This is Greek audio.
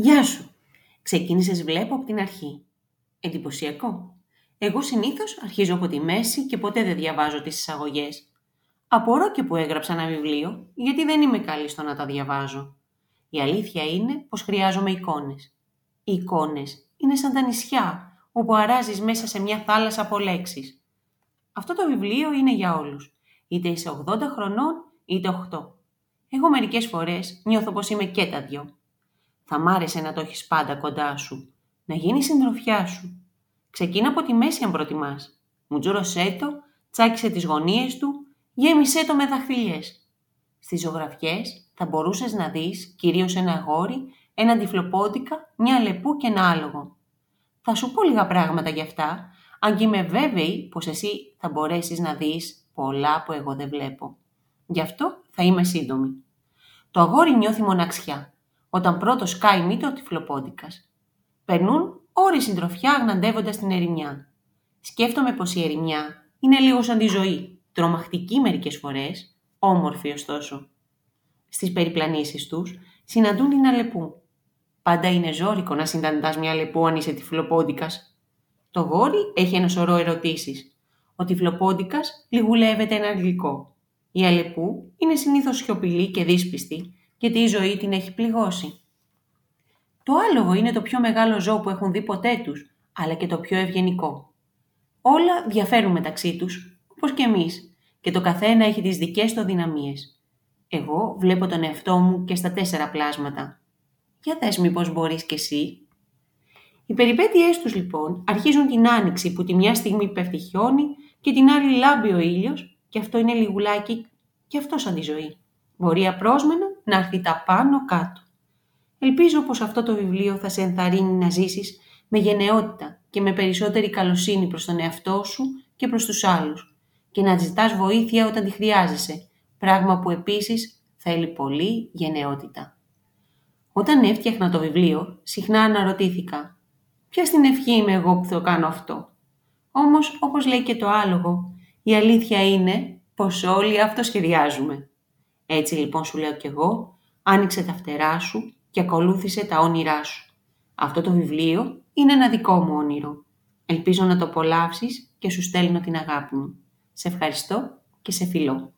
Γεια σου. Ξεκίνησες βλέπω από την αρχή. Εντυπωσιακό. Εγώ συνήθως αρχίζω από τη μέση και ποτέ δεν διαβάζω τις εισαγωγές. Απορώ και που έγραψα ένα βιβλίο, γιατί δεν είμαι καλή στο να τα διαβάζω. Η αλήθεια είναι πως χρειάζομαι εικόνες. Οι εικόνες είναι σαν τα νησιά, όπου αράζεις μέσα σε μια θάλασσα από λέξεις. Αυτό το βιβλίο είναι για όλους, είτε είσαι 80 χρονών είτε 8. Εγώ μερικές φορές νιώθω πως είμαι και τα δυο. Θα μ' άρεσε να το έχεις πάντα κοντά σου, να γίνεις συντροφιά σου. Ξεκίνα από τη μέση αν προτιμάς. Μουτζούρωσέ το, τσάκισε τις γωνίες του, γέμισέ το με δαχτυλιές. Στις ζωγραφιές θα μπορούσες να δεις κυρίως ένα αγόρι, ένα τυφλοπόντικα, μια λεπού και ένα άλογο. Θα σου πω λίγα πράγματα γι' αυτά, αν και είμαι βέβαιη πως εσύ θα μπορέσεις να δεις πολλά που εγώ δεν βλέπω. Γι' αυτό θα είμαι σύντομη. Το αγόρι νιώθει μοναξιά, όταν πρώτος κάει μύτη ο τυφλοπόντικας. Περνούν ώρες συντροφιά αγναντεύοντας την ερημιά. Σκέφτομαι πως η ερημιά είναι λίγο σαν τη ζωή, τρομακτική μερικές φορές, όμορφη ωστόσο. Στις περιπλανήσεις τους συναντούν την αλεπού. Πάντα είναι ζώρικο να συναντάς μια αλεπού αν είσαι τυφλοπόντικας. Το γόρι έχει ένα σωρό ερωτήσεις. Ο τυφλοπόντικας λιγουλεύεται ένα γλυκό. Η αλεπού είναι συνήθως σιωπηλή και δύσπιστη, γιατί η ζωή την έχει πληγώσει. Το άλογο είναι το πιο μεγάλο ζώο που έχουν δει ποτέ τους, αλλά και το πιο ευγενικό. Όλα διαφέρουν μεταξύ τους, όπως και εμείς, και το καθένα έχει τις δικές του δυναμίες. Εγώ βλέπω τον εαυτό μου και στα τέσσερα πλάσματα. Για δες μήπως μπορείς κι εσύ. Οι περιπέτειές τους λοιπόν αρχίζουν την άνοιξη που τη μια στιγμή πέφτει χιόνι και την άλλη λάμπει ο ήλιος και αυτό είναι λιγουλάκι και αυτό σαν τη ζωή. Μπορεί απρόσμενα να έρθει τα πάνω κάτω. Ελπίζω πως αυτό το βιβλίο θα σε ενθαρρύνει να ζήσεις με γενναιότητα και με περισσότερη καλοσύνη προς τον εαυτό σου και προς τους άλλους και να ζητάς βοήθεια όταν τη χρειάζεσαι, πράγμα που επίσης θέλει πολύ γενναιότητα. Όταν έφτιαχνα το βιβλίο, συχνά αναρωτήθηκα «Ποια στην ευχή είμαι εγώ που θα κάνω αυτό» Όμως, όπως λέει και το άλογο, η αλήθεια είναι πως όλοι αυτό σχεδιάζουμε. Έτσι λοιπόν σου λέω κι εγώ, άνοιξε τα φτερά σου και ακολούθησε τα όνειρά σου. Αυτό το βιβλίο είναι ένα δικό μου όνειρο. Ελπίζω να το απολαύσεις και σου στέλνω την αγάπη μου. Σε ευχαριστώ και σε φιλώ.